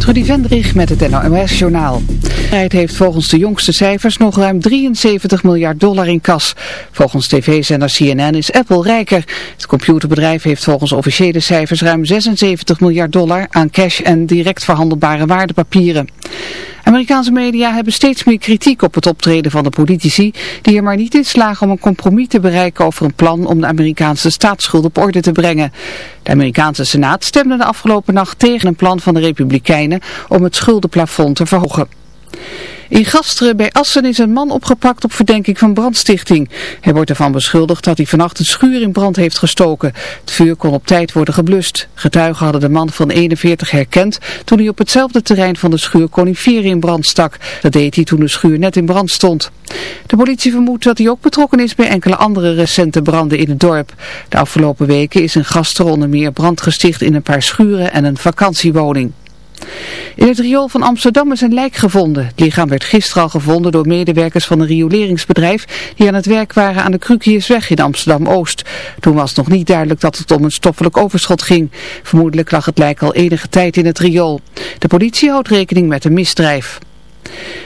Trudy Vendrich met het NOS-journaal. Het heeft volgens de jongste cijfers nog ruim 73 miljard dollar in kas. Volgens tv-zender CNN is Apple rijker. Het computerbedrijf heeft volgens officiële cijfers ruim 76 miljard dollar aan cash en direct verhandelbare waardepapieren. Amerikaanse media hebben steeds meer kritiek op het optreden van de politici die er maar niet in slagen om een compromis te bereiken over een plan om de Amerikaanse staatsschuld op orde te brengen. De Amerikaanse Senaat stemde de afgelopen nacht tegen een plan van de Republikeinen om het schuldenplafond te verhogen. In Gasteren bij Assen is een man opgepakt op verdenking van brandstichting. Hij wordt ervan beschuldigd dat hij vannacht een schuur in brand heeft gestoken. Het vuur kon op tijd worden geblust. Getuigen hadden de man van 41 herkend toen hij op hetzelfde terrein van de schuur coniferen in brand stak. Dat deed hij toen de schuur net in brand stond. De politie vermoedt dat hij ook betrokken is bij enkele andere recente branden in het dorp. De afgelopen weken is in Gasteren onder meer brand gesticht in een paar schuren en een vakantiewoning. In het riool van Amsterdam is een lijk gevonden. Het lichaam werd gisteren al gevonden door medewerkers van een rioleringsbedrijf die aan het werk waren aan de Krukiersweg in Amsterdam-Oost. Toen was nog niet duidelijk dat het om een stoffelijk overschot ging. Vermoedelijk lag het lijk al enige tijd in het riool. De politie houdt rekening met een misdrijf.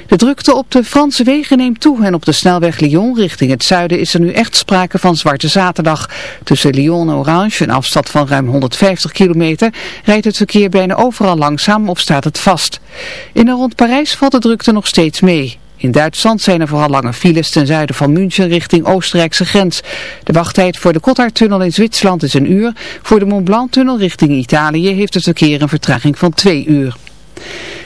De drukte op de Franse wegen neemt toe en op de snelweg Lyon richting het zuiden is er nu echt sprake van Zwarte Zaterdag. Tussen Lyon en Orange, een afstand van ruim 150 kilometer, rijdt het verkeer bijna overal langzaam of staat het vast. In en rond Parijs valt de drukte nog steeds mee. In Duitsland zijn er vooral lange files ten zuiden van München richting Oostenrijkse grens. De wachttijd voor de Gotthardtunnel in Zwitserland is een uur. Voor de Mont Blanc-tunnel richting Italië heeft het verkeer een vertraging van twee uur.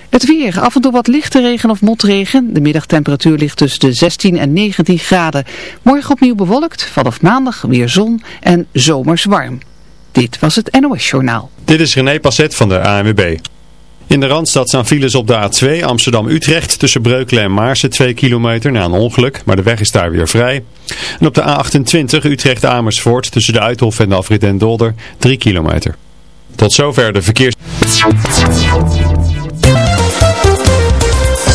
Het weer, af en toe wat lichte regen of motregen. De middagtemperatuur ligt tussen de 16 en 19 graden. Morgen opnieuw bewolkt, vanaf maandag weer zon en zomers warm. Dit was het NOS Journaal. Dit is René Passet van de ANWB. In de Randstad staan files op de A2 Amsterdam-Utrecht tussen Breukelen en Maarsen 2 kilometer na een ongeluk, maar de weg is daar weer vrij. En op de A28 Utrecht-Amersfoort tussen de Uithof en de Afrit en Dolder 3 kilometer. Tot zover de verkeers...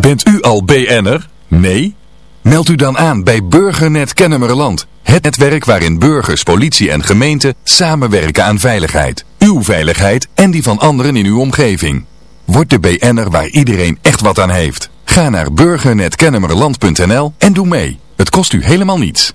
Bent u al BN'er? Nee? Meld u dan aan bij Burgernet Kennemerland. Het netwerk waarin burgers, politie en gemeente samenwerken aan veiligheid. Uw veiligheid en die van anderen in uw omgeving. Word de BN'er waar iedereen echt wat aan heeft. Ga naar burgernetkennemerland.nl en doe mee. Het kost u helemaal niets.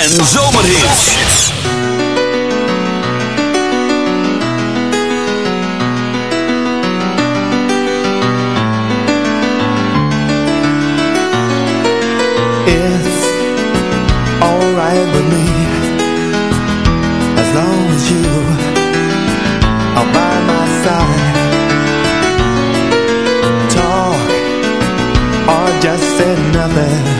en zomerhits. It's alright with me. As long as you are by my side. Talk or just say nothing.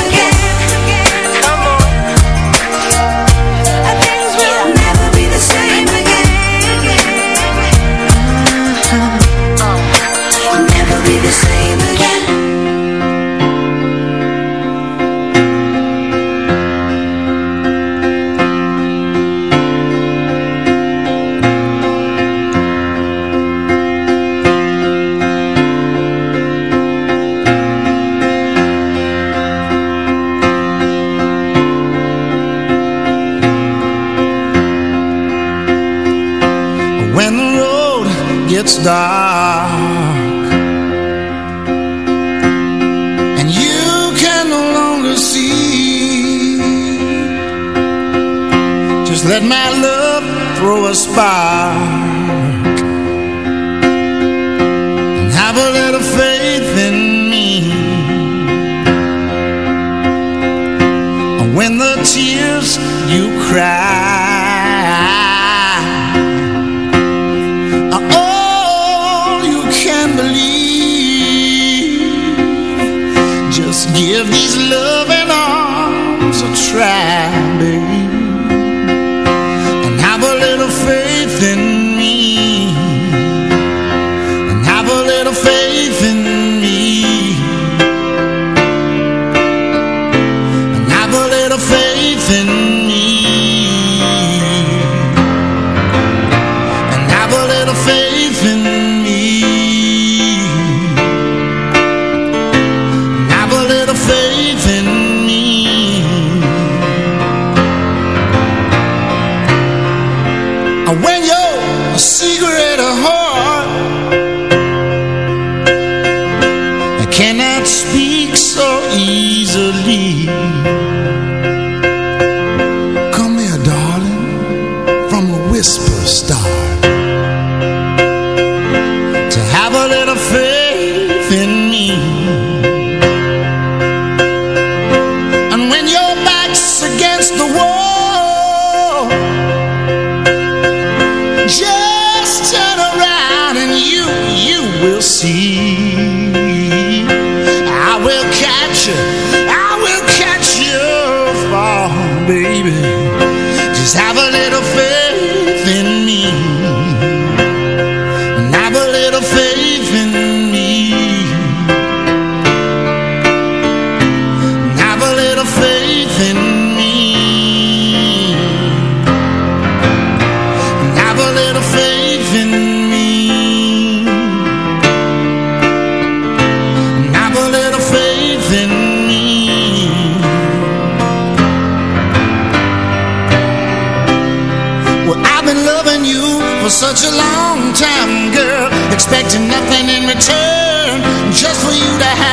prosperar.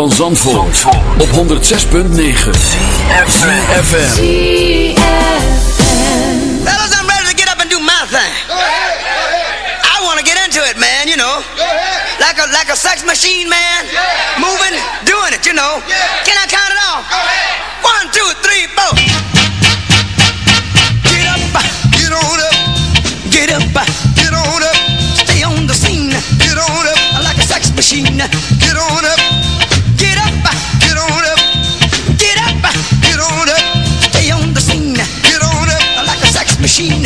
Van Zandvoort, op 106.9 FM. Fellas, I'm ready to get up and do my thing. I want to get into it, man, you know. Like a like a sex machine, man. Moving, doing it, you know. Can I count it off? One, two, three, four. Get up, get on up. Get up, get on up. Stay on the scene. Get on up. Like a sex machine. Get on up.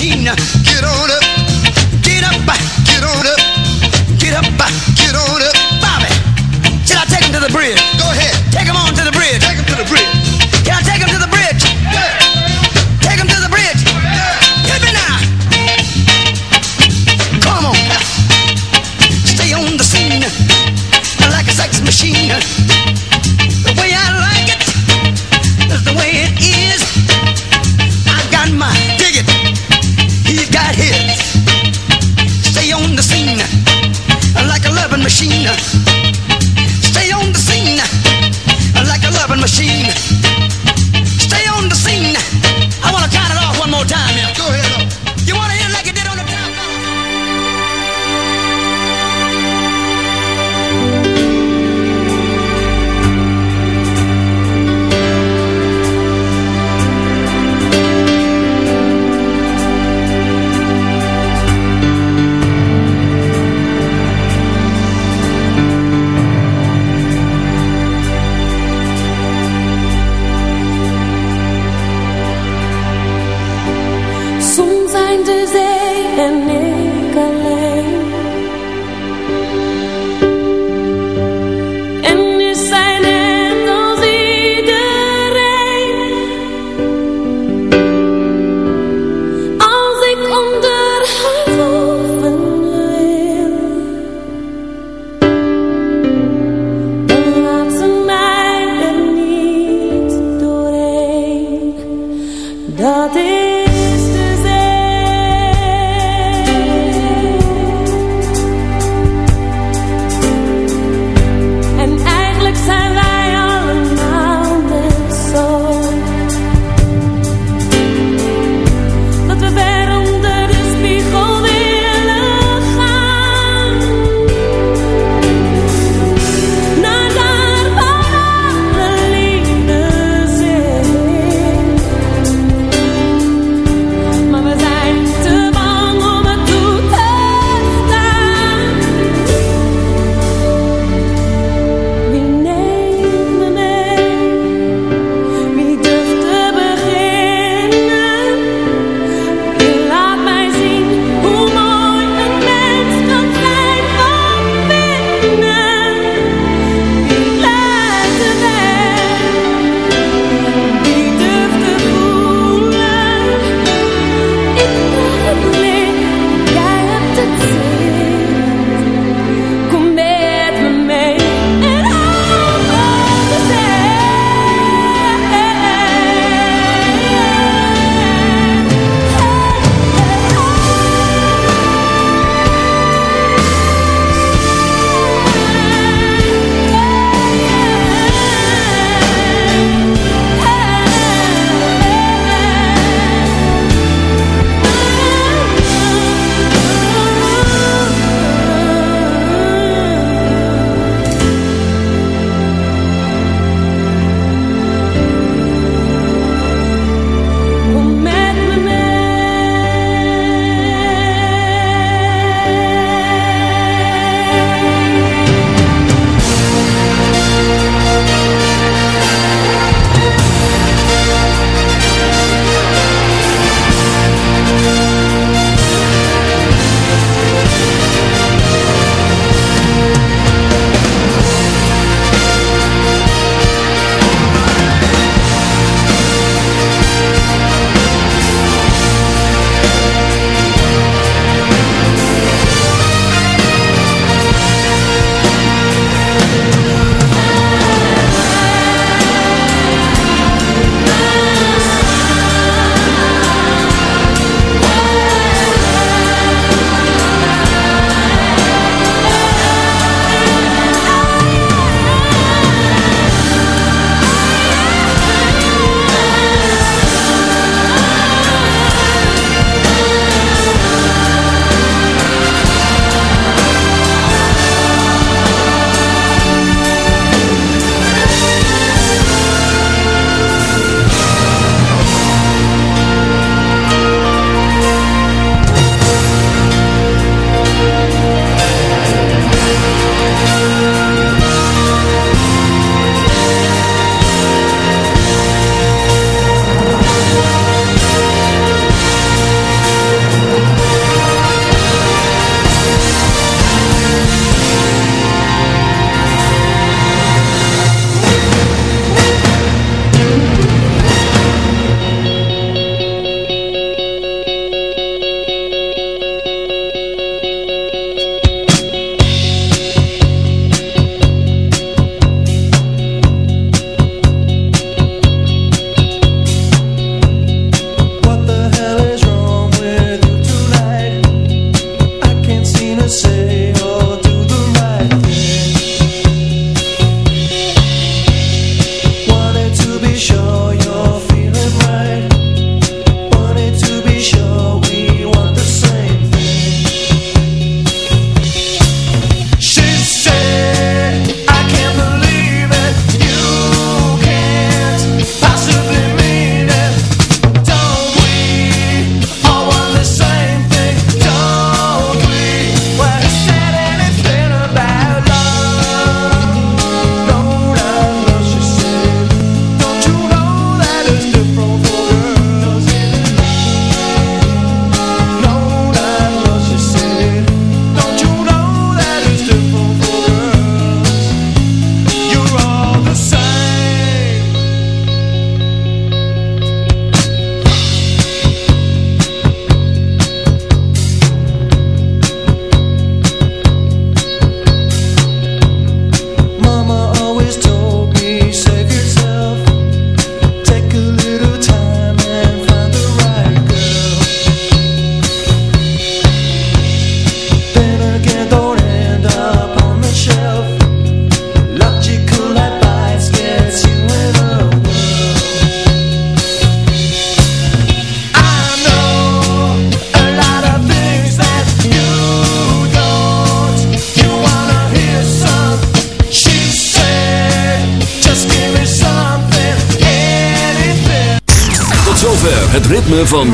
Machine.